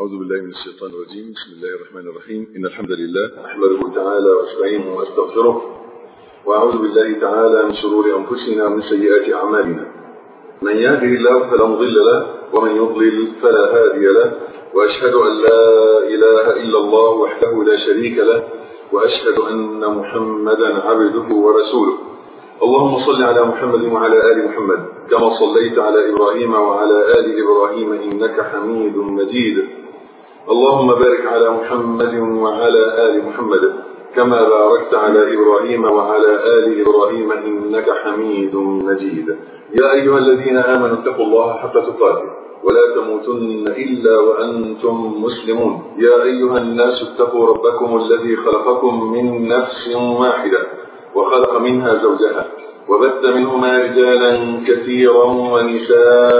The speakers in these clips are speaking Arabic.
أعوذ بالله من الشيطان الرجيم. بسم الله الرحمن الرحيم. إن الحمد لله أحمده تعالى وأستعينه وأستغفره وأعوذ بالله تعالى من شرور أنفسنا ومن سيئات أعمالنا. من يهده الله فلا مضل له ومن يضلل فلا هادي له. وأشهد أن لا إله إلا الله وحده لا شريك له. وأشهد أن محمدا عبده ورسوله. اللهم صل على محمد وعلى آل محمد كما صليت على إبراهيم وعلى آل إبراهيم إنك حميد مجيد. اللهم بارك على محمد وعلى آل محمد كما باركت على إبراهيم وعلى آل إبراهيم إنك حميد مجيد. يا أيها الذين آمنوا اتقوا الله حق تقاته ولا تموتن إلا وأنتم مسلمون. يا أيها الناس اتقوا ربكم الذي خلقكم من نفس واحدة وخلق منها زوجها وبث منهما رجالا كثيرا ونساء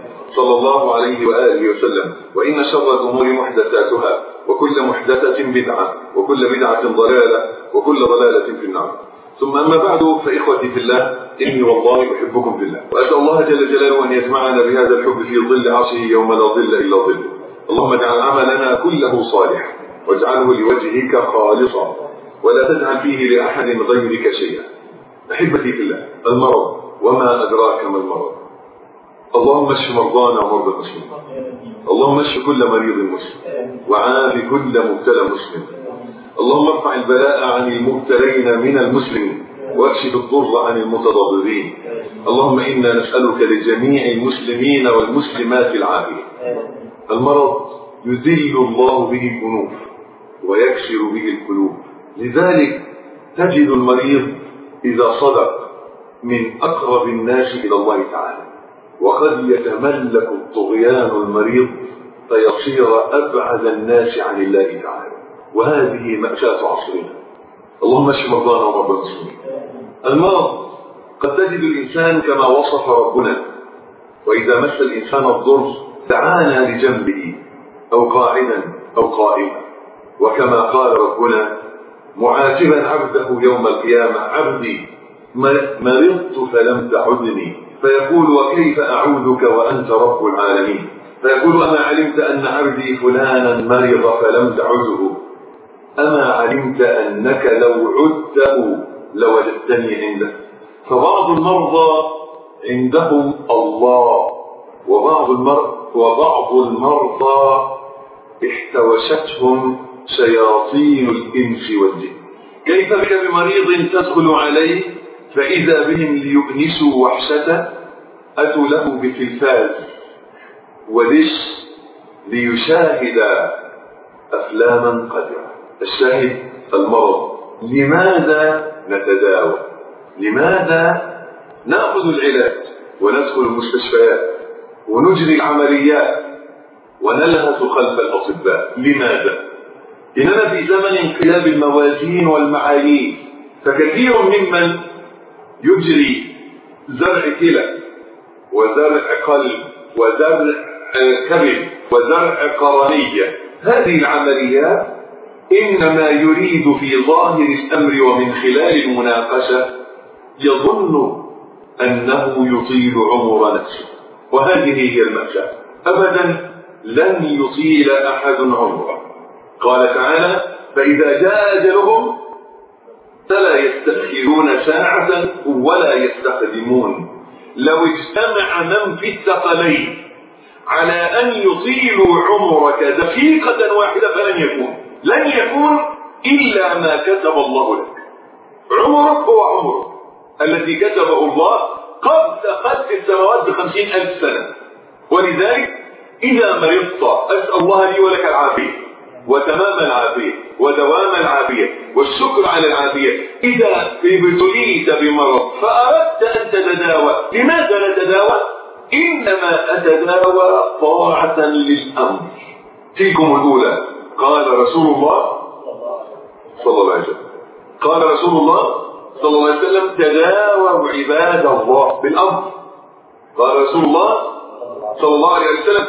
صلى الله عليه وآله وسلم. وإن شر الأمور محدثاتها وكل محدثة بدعة وكل بدعة ضلالة وكل ضلالة في النار. ثم أما بعد فإخوتي في الله إني والله أحبكم في الله. وأسأل الله جل جلاله أن يجمعنا بهذا الحب في ظل عرشه يوم لا ظل إلا ظله اللهم اجعل عملنا كله صالح واجعله لوجهك خالصا ولا تجعل فيه لأحد غيرك شيئا. أحبتي في الله المرض وما أدراك ما المرض. اللهم اشف مرضانا ومرضى المسلمين. اللهم اشف كل مريض مسلم وعاف كل مبتلى مسلم. اللهم ارفع البلاء عن المبتلين من المسلمين واكشف الضر عن المتضررين. اللهم إنا نسألك لجميع المسلمين والمسلمات العافية. المرض يذل الله به الانوف ويكسر به القلوب. لذلك تجد المريض إذا صدق من أقرب الناس إلى الله تعالى. وقد يتملك الطغيان المريض فيصير أبعد الناس عن الله تعالى. وهذه مأساة عصرنا. اللهم اشف مرضانا ومرضى المسلمين. المرض قد تجد الإنسان كما وصف ربنا. وإذا مس الإنسان الضر دعانا لجنبه أو قاعدا أو قائما. وكما قال ربنا معاتبا عبده يوم القيامة عبدي مرضت فلم تعدني فيقول وكيف أعوذك وأنت رب العالمين؟ فيقول أما علمت أن عبدي فلانا مرض فلم تعده. أما علمت أنك لو عدته لوجدتني عنده. فبعض المرضى عندهم الله وبعض المرضى وبعض المرضى احتوشتهم شياطين الإنس والجن. كيف بك بمريض تدخل عليه؟ فإذا بهم ليؤنسوا وحشته أتوا له بتلفاز ودش ليشاهد أفلاما قدرة الشاهد المرض. لماذا نتداوى؟ لماذا نأخذ العلاج وندخل المستشفيات ونجري العمليات ونلهث خلف الأطباء؟ لماذا؟ إننا في زمن انقلاب الموازين والمعايير فكثير ممن يجري زرع كلى وزرع قلب وزرع كبد وزرع قرنية. هذه العمليات إنما يريد في ظاهر الأمر ومن خلال المناقشة يظن أنه يطيل عمر نفسه. وهذه هي المأساة أبدا لن يطيل أحد عمره. قال تعالى فإذا جاء أجلهم فلا يستأخرون ساعة ولا يستقدمون لو اجتمع من في الثقلين على أن يطيلوا عمرك دقيقة واحدة فلن يكون. لن يكون إلا ما كتب الله لك. عمرك هو عمرك. الذي كتبه الله قبل خلق السماوات بخمسين ألف سنة. ولذلك إذا مرضت أسأل الله لي ولك العافية. وتمام العافية ودوام العافية والشكر على العافية. إذا ابتليت بمرض فأردت أن تتداوى لماذا نتداوى؟ إنما أتداوى طاعة للأمر. تلكم الأولى. قال رسول الله صلى الله عليه وسلم. قال رسول الله صلى الله عليه وسلم تداووا عباد الله بالأمر. قال رسول الله صلى الله عليه وسلم؟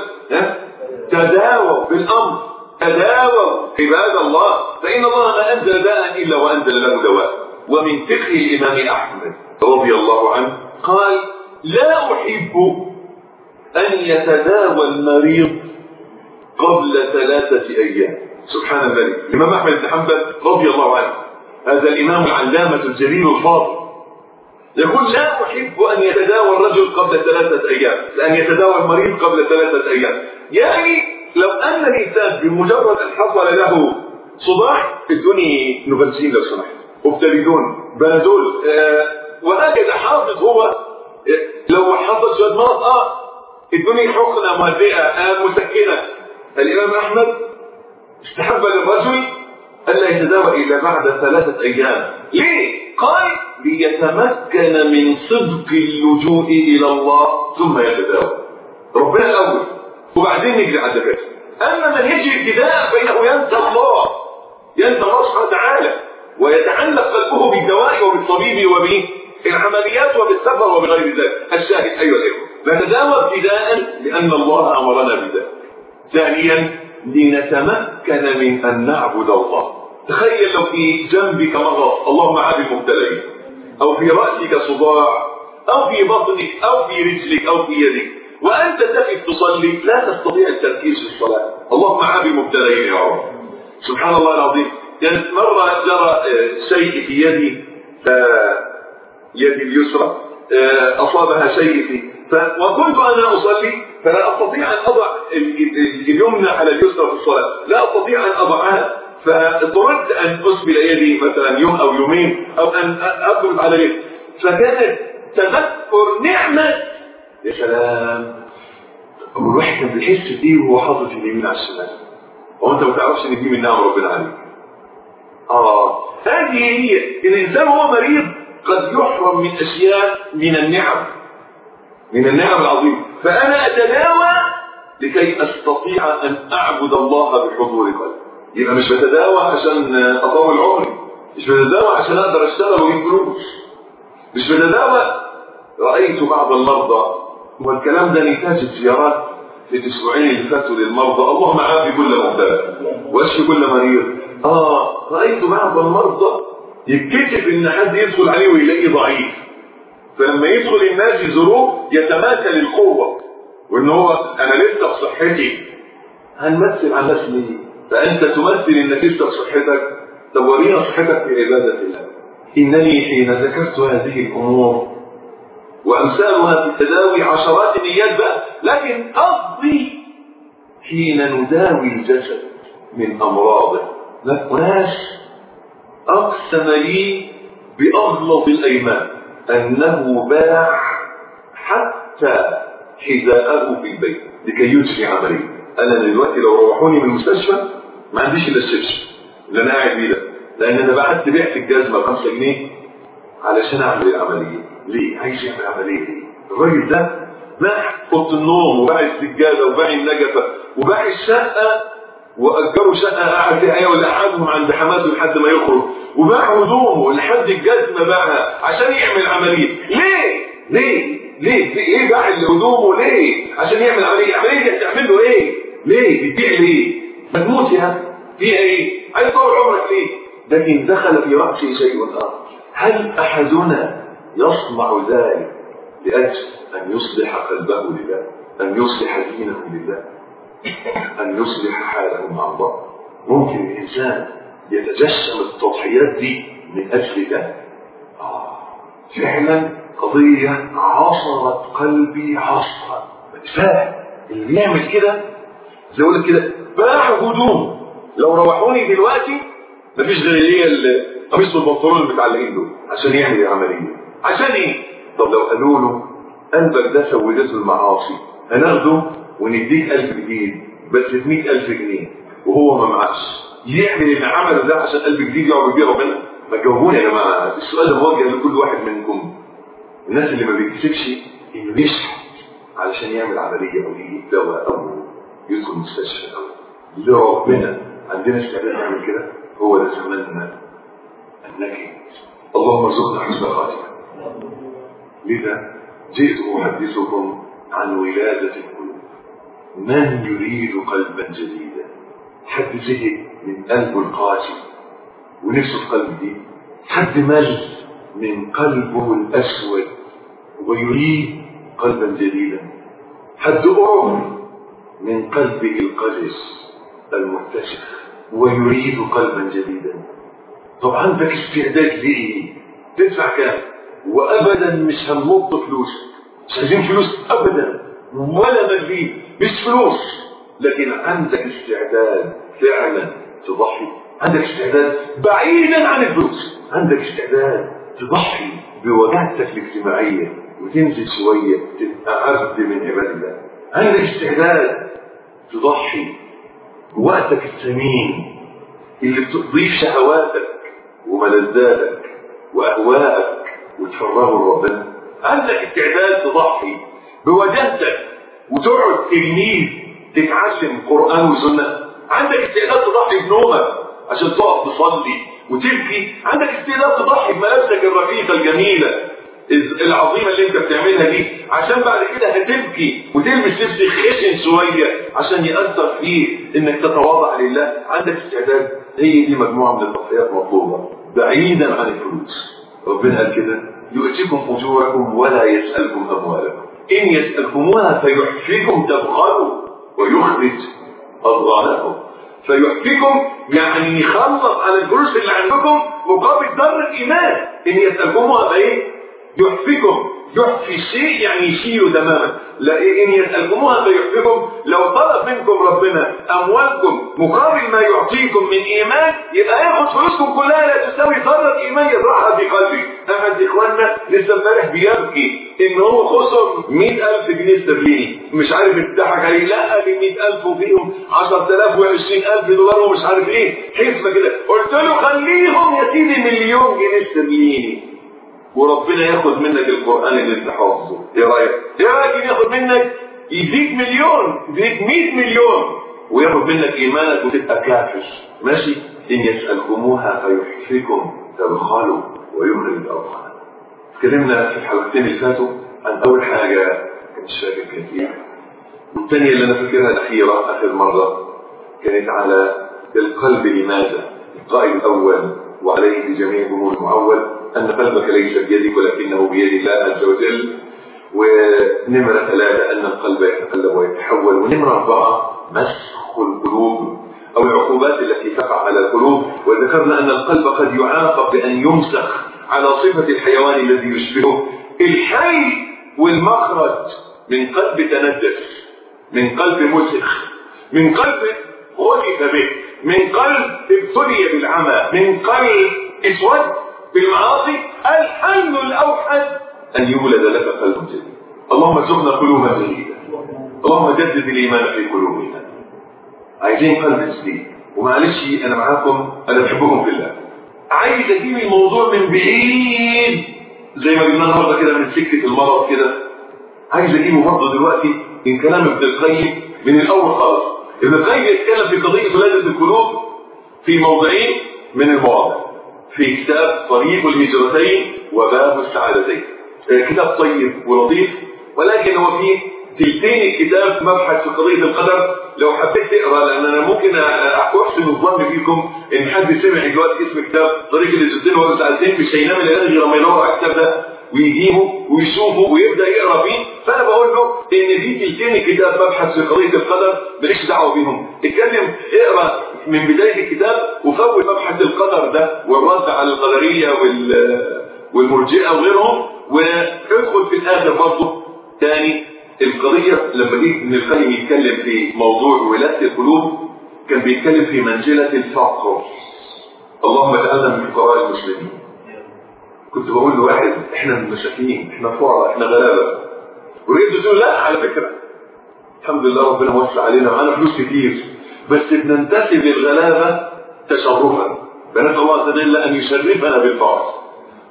تداووا بالأمر. تداووا عباد الله فإن الله ما أنزل داء إلا وأنزل له دواء. ومن فقه الإمام أحمد رضي الله عنه قال لا أحب أن يتداوى المريض قبل ثلاثة أيام. سبحان الملك الإمام أحمد بن حنبل رضي الله عنه هذا الإمام العلامة الجليل الفاضل يقول لا أحب أن يتداوى الرجل قبل ثلاثة أيام لأن يتداوى المريض قبل ثلاثة أيام. يعني لو أن الإنسان بمجرد ان حصل له صداع ادوني نوفالسين لو سمحت. اوبتاليدون بنادول آه وهكذا حافظ هو آه لو حصل شوية مرض آه ادوني حقنة مهدئه آه مسكنة. الإمام أحمد استحب للرجل الا يتداوى إلا بعد ثلاثة أيام. ليه؟ قال ليتمكن من صدق اللجوء إلى الله ثم يتداوى ربنا الأول. وبعدين نجري على الدكاتره أما من يجري ابتداء فإنه ينسى الله. ينسى الله سبحانه وتعالى. ويتعلق قلبه بالدواء وبالطبيب وبالعمليات وبالسفر وبغير ذلك. الشاهد أيها الإخوة. نتداوى ابتداء لأن الله أمرنا بذلك. ثانيا لنتمكن من أن نعبد الله. تخيل لو في جنبك مرض اللهم عاد المبتلين. أو في رأسك صداع أو في بطنك أو في رجلك أو في يدك. وأنت تقف تصلي لا تستطيع التركيز في الصلاة. اللهم عاد المبتلين يا رب. سبحان الله العظيم. يعني مرة جرى شيء في يدي يدي اليسرى أصابها شيء في وكنت أنا أصلي فلا أستطيع أن أضع اليمنى على اليسرى في الصلاة. لا أستطيع أن أضعها. فاضطررت أن أسبل يدي مثلا يوم أو يومين أو أن أضرب على يدي فكانت تذكر نعمة يا سلام. الواحد كان بيحس بدي وهو حاطط اليمين على الشمال. وانت ما تعرفش إن دي من نعم ربنا عليك. آه. هذه هي الإنسان وهو مريض قد يحرم من أشياء من النعم. من النعم العظيمه فأنا أتداوى لكي أستطيع أن أعبد الله بحضور قلبي. يبقى مش بتداوى عشان أطول عمري. مش بتداوى عشان أقدر أشتغل واجيب فلوس. مش بتداوى رأيت بعض المرضى والكلام ده نتاج الزيارات في الاسبوعين اللي فاتوا للمرضى. اللهم عافي كل مبتلى واشفي كل مريض. آه رأيت بعض المرضى يتكتب إن حد يدخل عليه ويلاقيه ضعيف. فلما يدخل الناس يزوروه يتماثل القوة. وإن هو أنا لسه بصحتي. هنمثل على الناس ليه؟ فأنت تمثل إنك لسه بصحتك. طب ورينا صحتك في عبادة الله. إنني حين ذكرت هذه الأمور وأمثالها في التداوي عشرات النيات بقى. لكن قصدي حين نداوي الجسد من امراضه ناس اقسم لي باغلظ الأيمان أنه باع حتى حذاءه في البيت لكي يجري عمليه أنا دلوقتي لو روحوني من المستشفى ما عنديش إلا الشبشب اللي أنا قاعد بيه ده. لأن أنا بعت بعت الجزمة ب 5 جنيه علشان أعمل العملية. ليه؟ عايز يعمل عمليه ليه؟ الراجل ده باع أوضة النوم وباع السجاده وباع النجفه وباع الشقه وأجروا شقة قعد فيها إيه ولا قعدهم عند حماته لحد ما يخرج وباع هدومه لحد الجزمه باعها عشان يعمل عملية ليه؟ ليه؟ ليه؟ ليه باع هدومه ليه؟ عشان يعمل عملية، العملية دي هتعمل له إيه؟ ليه؟ بتبيع ليه؟ مجموس يا فيها إيه؟ عايز طول عمرك ليه؟ لكن دخل في رأسه شيء آخر هل أحدنا يصنع ذلك لأجل أن يصلح قلبه لله؟ أن يصلح دينه لله؟ أن يصلح حاله مع الله؟ ممكن الإنسان يتجسم التضحيات دي من أجل ده؟ آه فعلا قضية عصرت قلبي عصرا فاهم اللي بيعمل كده زي يقول كده باع هدوم لو روحوني دلوقتي مفيش غير اللي هي القميص والبنطلون المتعلقين دول عشان يعمل العملية عشان إيه؟ طب لو قالوا له قلبك ده سودته المعاصي هناخده ونديك 1000 جنيه بس ب 100000 جنيه. وهو ما معاش. يعمل اللي عمله ده عشان قلب جديد يقعد بيه ربنا؟ ما تجاوبوني يا جماعة. السؤال ده موجه لكل واحد منكم الناس اللي ما بيكسبش إنه يشحت علشان يعمل عملية أو يجيب دواء أو يدخل مستشفى أو لربنا عندنا استعداد نعمل كده. هو ده زماننا نجد اللهم ارزقنا حسن خاتمة لذا جئت أحدثكم عن ولادة القلوب من يريد قلبا جديدا حد زهق من قلبه القاسي ونفسه في قلب جديد حد مل من قلبه الأسود ويريد قلبا جديدا حد قرب من قلبه القدس المتسخ ويريد قلبا جديدا طب عندك استعداد لإيه؟ تدفع كام؟ وأبدا مش هنمط فلوسك مش عايزين فلوس أبدا. ولا مليم مش فلوس. لكن عندك استعداد فعلا تضحي. عندك استعداد بعيدا عن الفلوس. عندك استعداد تضحي بوجهتك الاجتماعية وتنزل شوية تبقى عبد من عباد الله عندك استعداد تضحي بوقتك الثمين اللي بتضيف شهواتك وملذاتك واهواءك وتفرغه لربنا عندك استعداد تضحي بوجهتك وتقعد تلميذ تتعلم قران وسنه عندك استعداد تضحي بنومك عشان تقف تصلي وتبكي. عندك استعداد تضحي بملابسك الرقيقه الجميلة العظيمة اللي انت بتعملها دي. عشان بعد كده هتبكي وتلبس لبس خشن شوية عشان يأثر فيك إنك تتواضع لله. عندك استعداد. هي دي مجموعة من التضحيات مطلوبة. بعيدا عن الفلوس. ربنا قال كده يؤتيكم أجوركم ولا يسألكم أموالكم. إن يسالكموها فيحفيكم تبخلوا ويخرج أضغانكم. فيحفيكم يعني يخلص على الفلوس اللي عندكم مقابل ذره ايمان إن يسالكموها فايه يحفكم يحفي شيء يعني يشيله تماما. لا إن يسألكموها فيحفكم لو طلب منكم ربنا أموالكم مقابل ما يعطيكم من إيمان يبقى ياخد فلوسكم كلها لا تساوي ذرة إيمان يزرعها في قلبي. أحد إخواننا لسه امبارح بيبكي إن هو خسر 100000 جنيه استرليني. مش عارف يضحك عليه لا ال 100000 وفيهم 10000 و20000 دولار ومش عارف إيه. حسبة كده. قلت له خليهم يا سيدي مليون جنيه استرليني. وربنا ياخد منك القرآن اللي انت حافظه. إيه رأيك؟ إيه رأيك ياخد منك؟ يديك مليون يديك 100 مليون. وياخد منك إيمانك وتبقى كافر. ماشي؟ إن يسألكموها فيحفكم تبخلوا ويخرج الأرض اتكلمنا في الحلقتين اللي فاتوا عن أول حاجة فاكر كانت إيه والثانية اللي أنا فاكرها الأخيرة آخر مرة كانت على القلب لماذا؟ القائد الأول وعليه جميع امور المعول. أن قلبك ليس بيدك ولكنه بيد الله عز وجل. ونمرة ثلاثة أن القلب يتقلب ويتحول ونمرة أربعة مسخ القلوب أو العقوبات التي تقع على القلوب. وذكرنا أن القلب قد يعاقب بأن يمسخ على صفة الحيوان الذي يشبهه. الحي والمخرج من قلب تندس من قلب مسخ من قلب غلب به من قلب ابتلي بالعمى من قلب اسود بالمعاصي الحي الأوحد. أن يولد لك قلب جديد. اللهم ارزقنا قلوبا جديده اللهم جدد الإيمان في قلوبنا. عايزين قلب جديد ومعلش أنا معاكم أنا بحبكم في الله. عايز أجيب الموضوع من بعيد. زي ما قلنا النهارده كده من سكه المرض كده. عايز أجيبه برضه دلوقتي من كلام ابن القيم من الأول خالص. ابن القيم يتكلم في قضية ولادة القلوب في موضعين من المواضع. في كتاب طريق الهجرتين وباب السعادتين. كتاب طيب ولطيف ولكن هو فيه تلتين الكتاب مبحث في قضية القدر. لو حبيت تقرأ لأن أنا ممكن احسن الظن فيكم إن حد سمع دلوقتي اسم كتاب طريق الهجرتين وباب السعادتين مش هينام الا غير لما يدور على الكتاب ده ويجيبه ويشوفه ويبدأ يقرأ فيه. ان دي تلتين الكتاب مبحث في قضية القدر ماليش دعوة بيهم. اتكلم اقرأ من بداية الكتاب وفوت مبحث القدر ده والرد على القدرية وال والمرجئة وغيرهم وادخل في الآخر برضه. تاني القضية لما جه ابن القيم يتكلم في موضوع ولادة القلوب كان بيتكلم في منزلة الفقر اللهم اجعلنا من فقراء المسلمين. كنت بقول لواحد إحنا مساكين إحنا فقراء إحنا غلابة. وريت تقول لا على فكرة. الحمد لله ربنا وسع علينا معانا فلوس كتير. بس بننتسب للغلابة تشرفا. بنسأل الله عز وجل أن يشرفنا بالفقر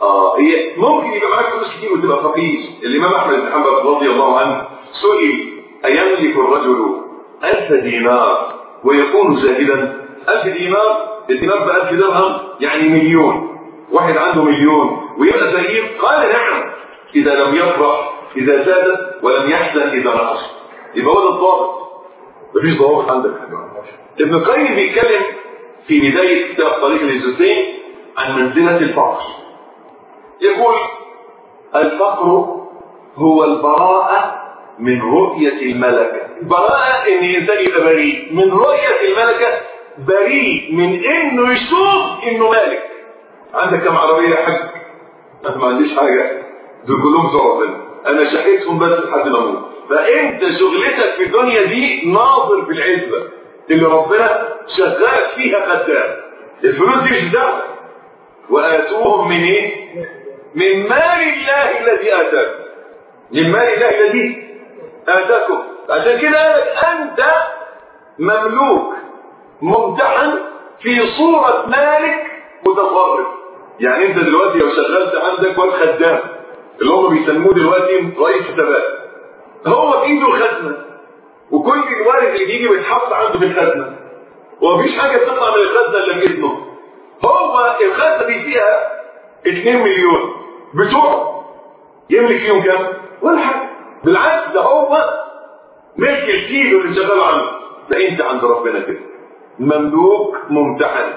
آه هي ممكن يبقى معاك فلوس كتير وتبقى فقير. الإمام أحمد بن حنبل رضي الله عنه سئل أيملك الرجل ألف دينار ويكون زاهدا؟ ألف دينار؟ الدينار بألف درهم يعني مليون. واحد عنده مليون ويبقى فقير قال نعم. إذا لم يفرح إذا زادت ولم يحزن إذا نقص يبقى هو ده الضابط. مفيش ضوابط عندك ابن القيم بيتكلم في بداية كتاب طريق الهجرتين عن منزلة الفقر. يقول الفقر هو البراءة من رؤية الملكة. براءة إن الإنسان يبقى بريء. من رؤية الملكة بريء من إنه يشوف إنه مالك. عندك كم عربية يا حاج؟ أنا ما عنديش حاجة. دول كلهم ربنا أنا شقيتهم بس لحد ما أموت فانت شغلتك في الدنيا دي ناظر في العزبة اللي ربنا شغالك فيها خدام الفلوس دي مش بتاعتك. وآتوهم من إيه؟ من مال الله الذي اتاكم من مال الله الذي آتاكم. عشان كده أنت مملوك ممتحن في صورة مالك متصرف يعني أنت دلوقتي لو شغلت عندك واد خدام. اللي هم بيسموه دلوقتي رئيس حسابات هو في ايده الخزنة وكل الوارد اللي بيجي بيتحط عنده في الخزنة. ومفيش حاجة بتطلع من الخزنة إلا باسمه هو الخزنة دي فيها 2 مليون. بتوعه يملك فيهم كام؟ ولا حاجة. بالعكس ده هو ملك الكيلو اللي شغال عنه ده انت عند ربنا كده. مملوك ممتحن.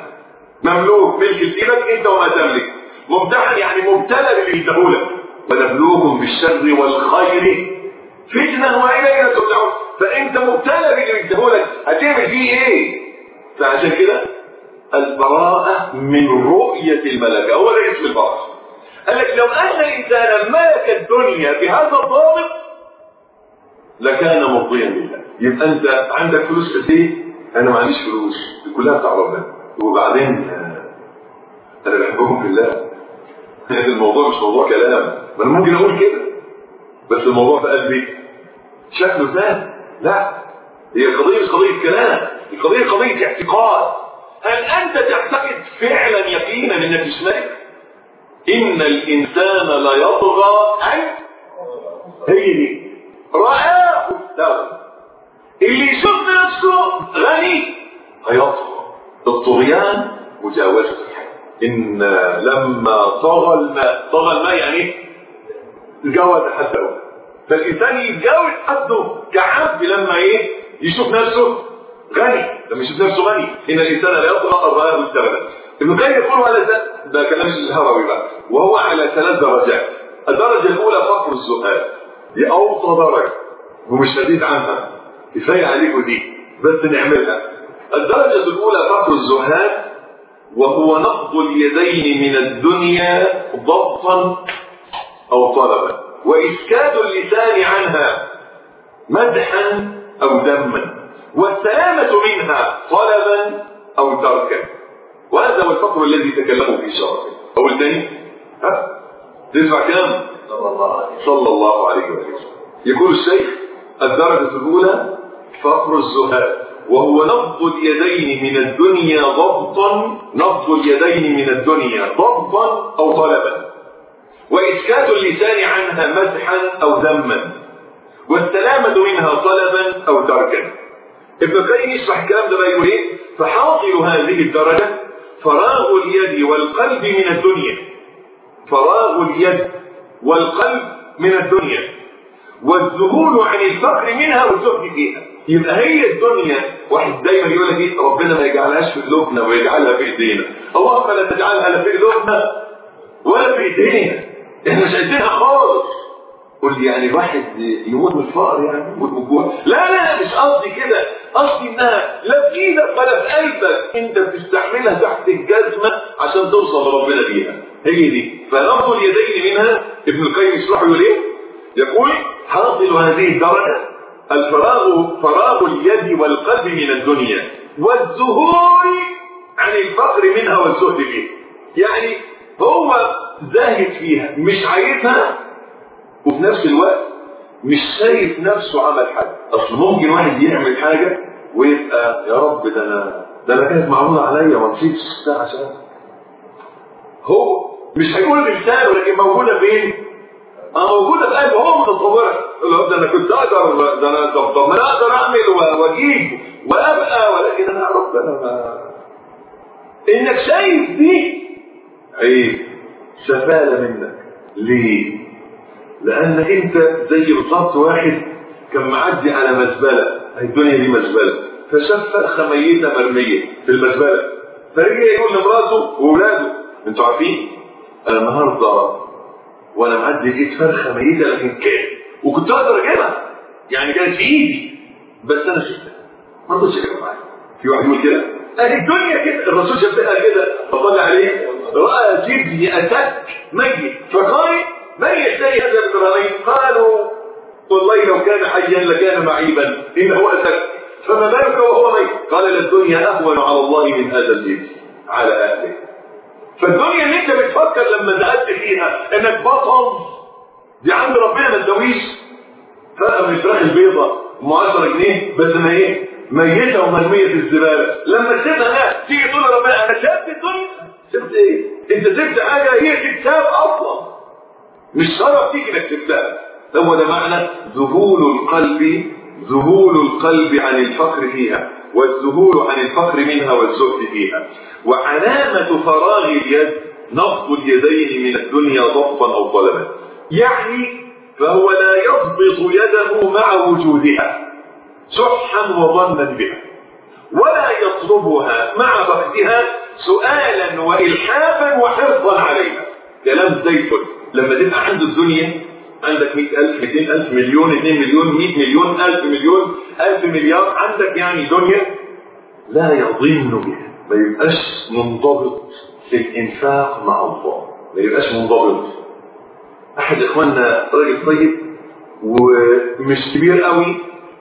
مملوك ملك الكيلك انت وما تملك. ممتحن يعني مبتلى باللي يديهولك ونبلوكم بالشر والخير فتنة وإلينا ترجعون. فأنت مبتلى باللي يديهولك هتعمل فيه إيه؟ فعشان كده البراءة من رؤية الملكة. هو ده اسم البراءة. قال لك لو أن الإنسان ملك الدنيا بهذا الضابط لكان مرضيا لله. يبقى أنت عندك فلوس قد إيه؟ أنا ما عنديش فلوس. كلها بتاع ربنا. وبعدين؟ أنا بحبكم في الله. الموضوع مش موضوع كلام. ما أنا ممكن أقول كده. بس الموضوع في قلبي شكله ثاني لا. هي القضية مش قضية كلام. القضية قضية اعتقاد. هل أنت تعتقد فعلا يقينا أنك مش ملك؟ إن الإنسان لا يطغى أن هي دي. رآه. استغنى اللي يشوف نفسه غني هيطغى. الطغيان مجاوزة الحد إن لما طغى الماء طغى الماء يعني تجاوز حده فالإنسان يتجاوز حده كعبد لما إيه؟ يشوف نفسه غني. لما يشوف نفسه غني. إن الإنسان لا يطغى الرآه استغنى ابن القيم يقول على ده كلام الهروي بقى. وهو على ثلاث درجات. الدرجة الأولى فقر الزهاد دي اوطى درجة. ومش شديد عنها. كفاية عليكم دي. بس نعملها. الدرجة الأولى فقر الزهاد. وهو نقض اليدين من الدنيا ضبطا أو طلبا. واسكات اللسان عنها مدحا أو ذما والسلامة منها طلبا أو تركا. وهذا هو الفقر الذي تكلموا فيه شرعا أو الثاني ها؟ تسمع كلام. صلى الله عليه وسلم. يقول الشيخ الدرجة الأولى فقر الزهاد. وهو نبض اليدين من الدنيا ضبطا نبض اليدين من الدنيا ضبطا أو طلبا. وإسكات اللسان عنها مدحا أو ذما والسلامة منها طلبا أو تركا. ابن القيم يشرح الكلام ده بقى يقول إيه؟ فحاصل هذه الدرجة فراغ اليد والقلب من الدنيا. فراغ اليد والقلب من الدنيا. والذهول عن الفقر منها والزهد فيها. يبقى هي الدنيا واحد دايما يقول لك إيه ربنا ما يجعلهاش في قلوبنا ويجعلها في إيدينا. اللهم لا تجعلها لا في قلوبنا ولا في إيدينا. إحنا مش عايزينها خالص. قول يعني الواحد يموت من الفقر يعني؟ يموت من الجوع؟ لا لا مش قصدي كده. قصدي إنها لا في إيدك ولا في قلبك. أنت بتستعملها تحت الجزمة عشان توصل لربنا بيها. هي دي. فنبض اليدين منها. ابن القيم يشرحه يقول إيه؟ يقول حاصل هذه الدرجه الفراغ فراغ اليد والقلب من الدنيا والذهول عن الفقر منها والزهد فيها يعني هو زاهد فيها مش عايزها وفي نفس الوقت مش شايف نفسه عمل حاجة أصل ممكن واحد يعمل حاجة ويبقى يا رب ده أنا ده أنا كانت معروضه عليا ما نسيتش عشان هو مش هيقول بلسانه لكن موجودة فين؟ آه موجوده في قلبه هو متصورها يقول ده أنا كنت أقدر ده أنا ما أنا أقدر أعمل وأجيب وأبقى ولكن أنا يا رب أنا ما إنك شايف دي عيب. سفالة منك. ليه؟ لانك أنت زي بالظبط واحد كان معدي على مزبلة. الدنيا دي مزبلة. فشاف فرخة ميتة مرمية في المزبلة. فرجع يقول لمراته واولاده أنتوا عارفين؟ أنا النهارده وأنا معدي لقيت فرخة ميتة لكن كان. وكنت أقدر أجيبها. يعني كانت في إيدي. بس أنا شفتها. ما رضيتش أجيبها معايا. في واحد يقول كده. اهي الدنيا كده. الرسول شافها كده. فصلى عليه. رأى جبني اتك ميت. فقال من يشتري هذا الابراهيم قالوا والله لو كان حيا لكان معيبا. انه اتك فما بالك وهو ميت؟ قال الدنيا أهون على الله من هذا الجبن. على أهله. فالدنيا اللي انت بتفكر لما دخلت فيها انك بطل دي عند ربنا ما تداويش فرقه من الفراخ البيضاء ام 10 جنيه بس ما إيه ميتة ومرميه في الزبالة. لما تسيبها لا تيجي تقول لربنا أنا سبت الدنيا. سبت إيه؟ أنت سبت حاجة هي كتاب أصلا. مش شرف فيك إنك سبتها هو ده معنى ذهول القلب ذهول القلب عن الفقر فيها. والذهول عن الفقر منها والزهد فيها. وعلامة فراغ اليد نفض اليدين من الدنيا ضبطا أو طلبا يعني فهو لا يضبط يده مع وجودها شحا وظنا بها ولا يطلبها مع فقدها سؤالا والحافا وحرصا عليها. كلام زي الفل لما تبقى عنده الدنيا عندك 100000 200000 مليون 2 مليون 100 مليون 1000 مليون 1000 مليار عندك يعني دنيا لا يضن بها. ما يبقاش منضبط في الإنفاق مع الله. ما يبقاش منضبط. أحد إخواننا راجل طيب ومش كبير قوي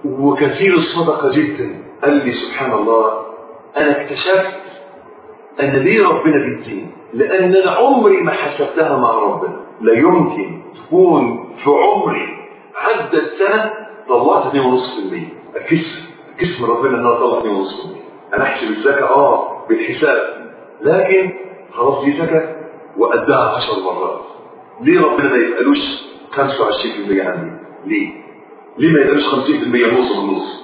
وكثير الصدقة جدا. قال لي سبحان الله أنا اكتشفت أن ليه ربنا بيديني لأن أنا عمري ما حسبتها مع ربنا. لا يمكن تكون في عمري عدت سنة طلعت 2.5% إكس إكس من ربنا ان أنا اطلع 2.5% أنا أحسب الزكاة آه بالحساب. لكن خلاص دي زكاة وأداها 10 مرات. ليه ربنا ما يسألوش 25% عندي ليه؟ ليه ما يسألوش 50% نص بالنص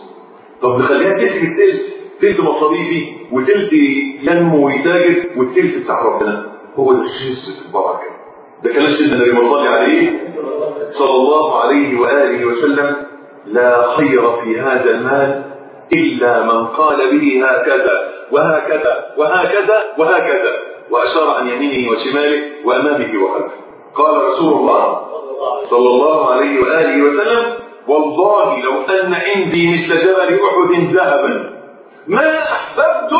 طب نخليها تلت بالتلت تلت مصاريفي وتلت ينمو ويتاجر والتلت بتاع ربنا. هو ده في البركة. ده كلام سيدنا صلى عليه صلى الله عليه وآله وسلم لا خير في هذا المال إلا من قال به هكذا وهكذا وهكذا وهكذا. وأشار عن يمينه وشماله وأمامه وخلفه. قال رسول الله صلى الله عليه وآله وسلم والله لو أن عندي مثل جبل أحد ذهبا ما أحببت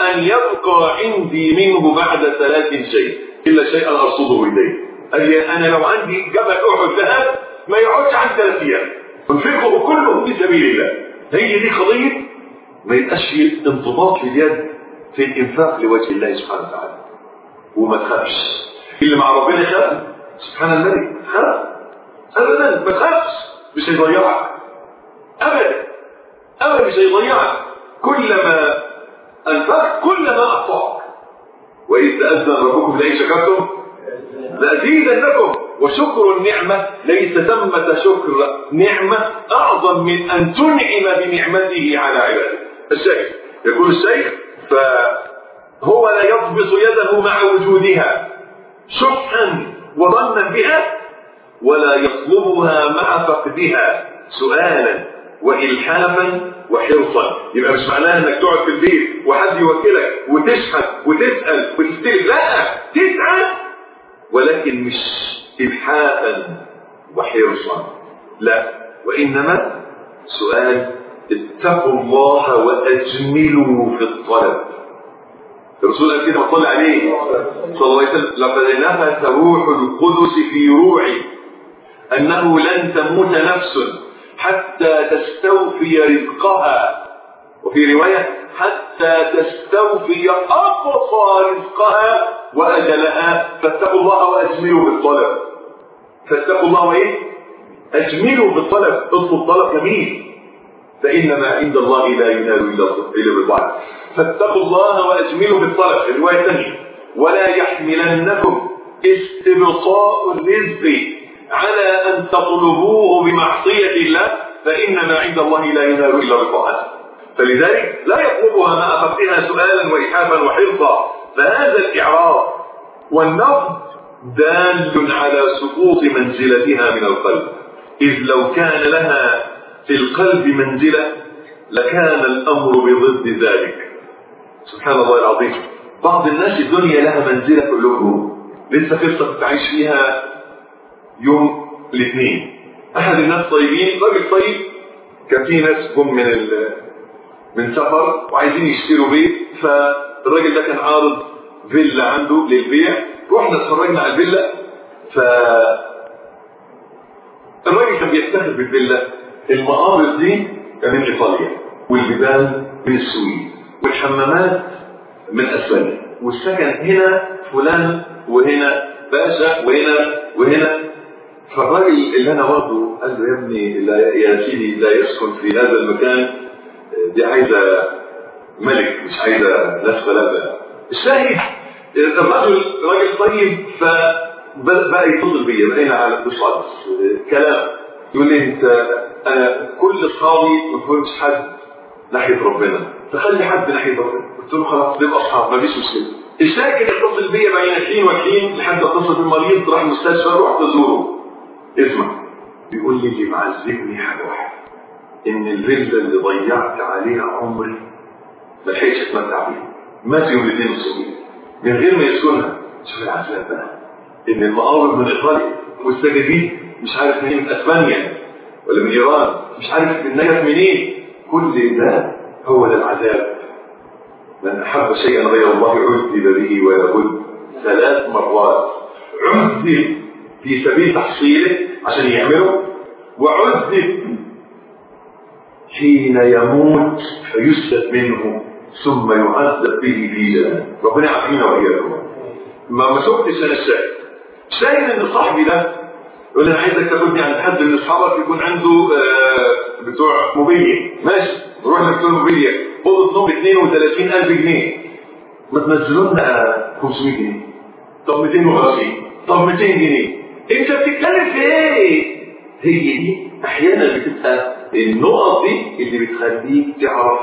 أن يبقى عندي منه بعد ثلاث شيء. إلا شيئا أرصده إليه. قال لي أنا لو عندي جبل أحد ذهب ما يقعدش عن ثلاث أيام. أنفقه كله في سبيل الله. هي دي قضية؟ ما يبقاش في انضباط في اليد في الإنفاق لوجه الله سبحانه وتعالى. وما تخافش. اللي مع ربنا يخاف سبحان الملك خاف ابدا ما تخافش. مش هيضيعك. ابدا. ابدا مش هيضيعك. كلما أنفقت كلما أعطاك. واذ تاذن ربكم لئن شكرتم لأزيدنكم. وشكر النعمة ليس ثمة شكر نعمة أعظم من أن تنعم بنعمته على عباده. الشيخ يقول الشيخ فهو لا يضبط يده مع وجودها شحا وظنا بها ولا يطلبها مع فقدها. سؤالا والحافا وحرصا. يبقى مش معناها إنك تقعد في البيت وحد يوكلك وتشحت وتسأل وتستلف لا تسعى ولكن مش الحافا وحرصا. لا وإنما سؤال اتقوا الله وأجملوا في الطلب. الرسول قال كده صلى عليه صلى الله عليه وسلم لقد نفث روح القدس في روعي أنه لن تموت نفس حتى تستوفي رزقها. وفي رواية حتى تستوفي أقصى رزقها وأجلها. فاتقوا الله وأجملوا بالطلب. فاتقوا الله وايه؟ أجملوا بالطلب. اطلب طلب جميل. فإن ما عند الله لا ينال إلا بالطاعة فاتقوا الله وأجملوا بالطلب. الرواية الثانية. ولا يحملنكم استبطاء الرزق. على أن تطلبوه بمعصية الله فإن ما عند الله لا ينال إلا بالطاعة فلذلك لا يطلبها مع فقدها سؤالا وإحابا وحرصا. فهذا الإعراض والنقد دال على سقوط منزلتها من القلب. إذ لو كان لها في القلب منزلة لكان الأمر بضد ذلك. سبحان الله العظيم. بعض الناس الدنيا لها منزلة قلوبهم. لسه قصة كنت عايش فيها يوم الاثنين. أحد الناس طيبين راجل طيب كان في ناس جم من ال... من سفر وعايزين يشتروا بيت فالراجل ده كان عارض فيلا عنده للبيع. رحنا اتفرجنا على الفيلا ف الراجل كان بيفتخر بالفيلا المقابر دي من إيطاليا والجبال من السويد والحمامات من أسبانيا. والسكن هنا فلان وهنا باشا وهنا وهنا. فالراجل اللي أنا برضه قال له يا ابني لا يا سيدي لا يسكن في هذا المكان دي عايزة ملك مش عايزة ناس بلد الشاهد الرجل راجل طيب فبقى يتصل بيا بقينا على اتصال كلام. يقول لي أنت أنا كل أصحابي ما فهمش حد ناحية ربنا. فخلي حد ناحية ربنا. قلت له خلاص نبقى أصحاب مفيش مشكلة. الشاكر يتصل بيا بين 20 و20 لحد أتصل بالمريض راح المستشفى رحت أزوره. اسمع. بيقول لي اللي معذبني حاجة واحدة. إن الفيلا اللي ضيعت عليها عمري ما لحقتش أتمتع بيها. مات يوم الاثنين والسبت من غير ما يسكنها شوف العذاب بقى. إن المقابر من إيطاليا والسجاجيد مش عارف منين من أسبانيا ولا من إيران مش عارف من نجف منين. كل ده هو ده العذاب. من أحب شيئا غير الله عذب به ولابد ثلاث مرات. عذب في سبيل تحصيله عشان يعمله. وعذب حين يموت فيسلب منه ثم يعذب به جهنم ربنا يعافينا وإياكم. ما شفتش أنا الشاهد شاهد إن صاحبي ده يقول أنا عايزك تاخدني عند حد من أصحابك يكون عنده آه بتوع موبيليا. ماشي. نروح لبتوع موبيليا. اوضه نوم 32000 جنيه. ما تنزلوا لنا 500 جنيه. طب 250 طب 200 جنيه. انت بتتكلم في إيه؟ هي دي أحيانا بتبقى النقط دي اللي بتخليك تعرف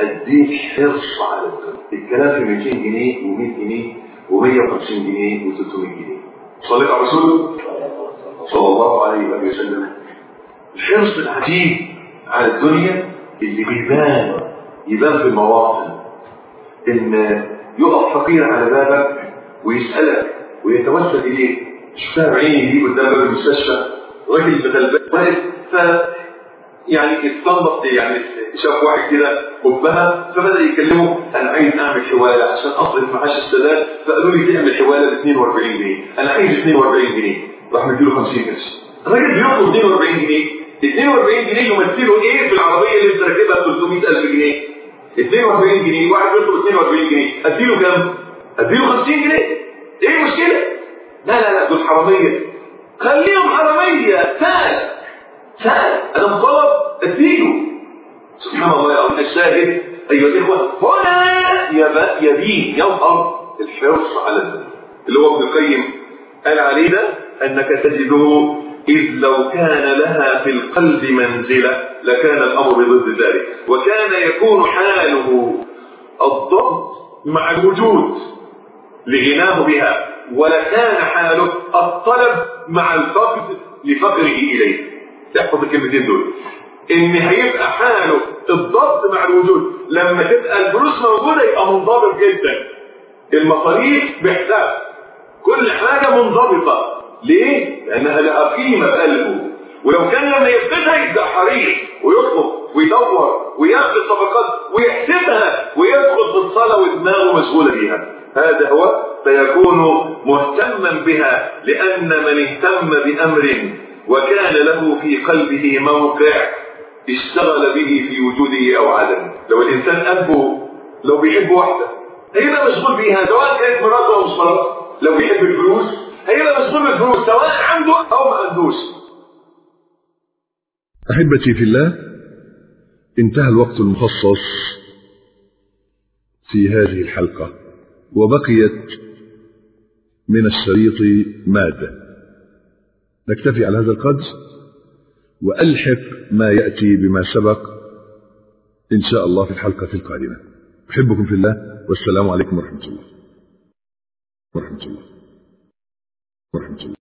اديك حرص على الدنيا. الكلام في 200 جنيه و100 جنيه و150 جنيه و300 جنيه. صليت على رسول صلى الله عليه وسلم. الحرص العجيب على الدنيا اللي بيبان يبان في المواطن إن يقف فقير على بابك ويسألك ويتوسل شفتها بعيني دي قدام باب المستشفى راجل غلبان واقف يعني استنبط يعني شاف واحد كده قبها فبدأ يكلمه أنا عايز أعمل حوالة عشان اصرف معاش السداد. فقالوا لي تعمل حوالة ب 42 جنيه. أنا عايز 42 جنيه. راح مديله 50 قرش الراجل بياخد 42 جنيه. 42 جنيه يمثلوا إيه في العربية اللي انت راكبها 300000 جنيه؟ 42 جنيه. واحد بيطلب 42 جنيه. أديله كام؟ أديله 50 جنيه. إيه المشكلة؟ لا لا لا دول حرامية. خليهم حرامية. سال سال أنا مطالب أديله. سبحان الله يا أولي الشاهد. أيها الإخوة هنا يبين يظهر الحرص على اللي هو ابن القيم قال عليه ده أنك تجده إذ لو كان لها في القلب منزلة لكان الأمر ضد ذلك. وكان يكون حاله الضبط مع الوجود لغناه بها. ولكان حاله الطلب مع الفقد لفقره إليه. تحفظ الكلمتين دول. إن هيبقى حاله الضبط مع الوجود لما تبقى الفلوس موجودة يبقى منضبط جدا. المصاريف بحساب كل حاجة منضبطة. ليه؟ لأنها لها قيمة في قلبه. ولو كان لما يفقدها يبقى حريص ويطلب ويدور وياخد الصفقات ويحسبها ويدخل في الصلاة ودماغه مشغوله بيها. هذا هو فيكون مهتما بها لأن من اهتم بأمر وكان له في قلبه موقع اشتغل به في وجوده أو عدمه. لو الإنسان قلبه لو بيحب واحدة هيبقى مشغول بيها سواء كانت مراته أو مش مراته لو بيحب الفلوس هيبقى مشغول بالفلوس سواء عنده أو ما عندوش. أحبتي في الله انتهى الوقت المخصص في هذه الحلقة وبقيت من الشريط مادة. نكتفي على هذا القدر وألحق ما يأتي بما سبق إن شاء الله في الحلقة القادمة. أحبكم في الله والسلام عليكم ورحمة الله. ورحمة الله. ورحمة الله.